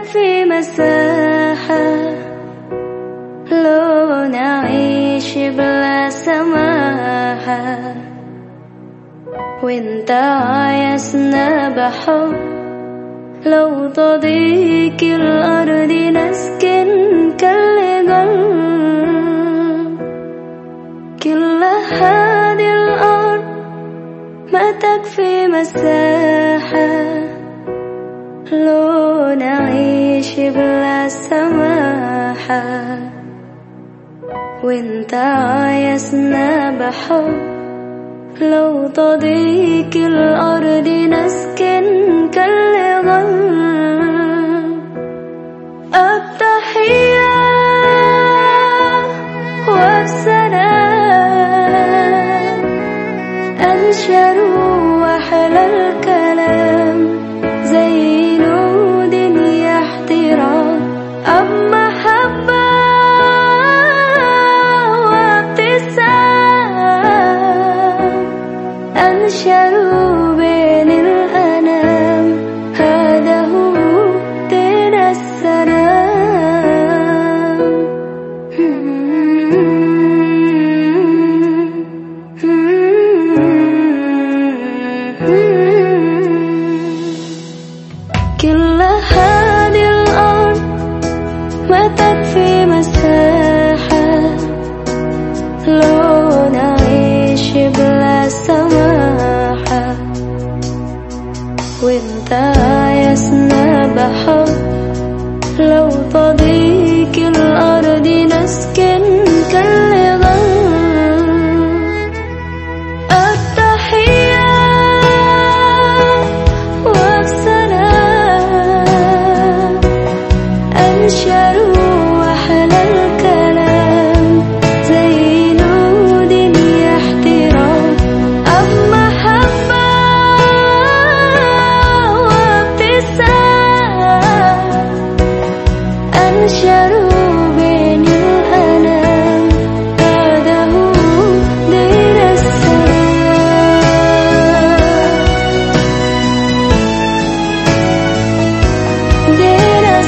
تكفي مساحة. لو نعيش بلا سماحة. وانت عايزنا بحب لو تضيق الأرض نسكن قلب كل هذه الأرض ما تكفي مساحة. لو نعيش بلا سماحة. وانت عايزنا بحب لو تضيق الأرض نسكن وانت عايزنا بحب لو تضيق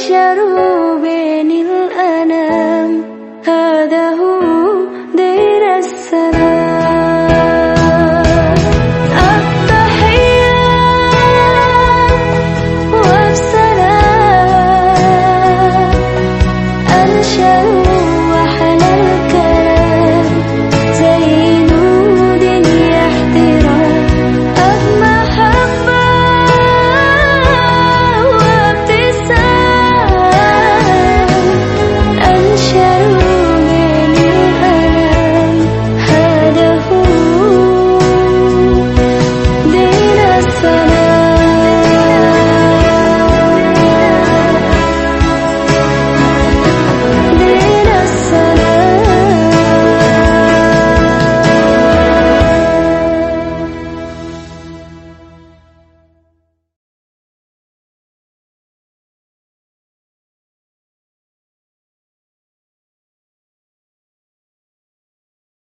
البشر بين الأنام. هذا هو دير السلام. Shadow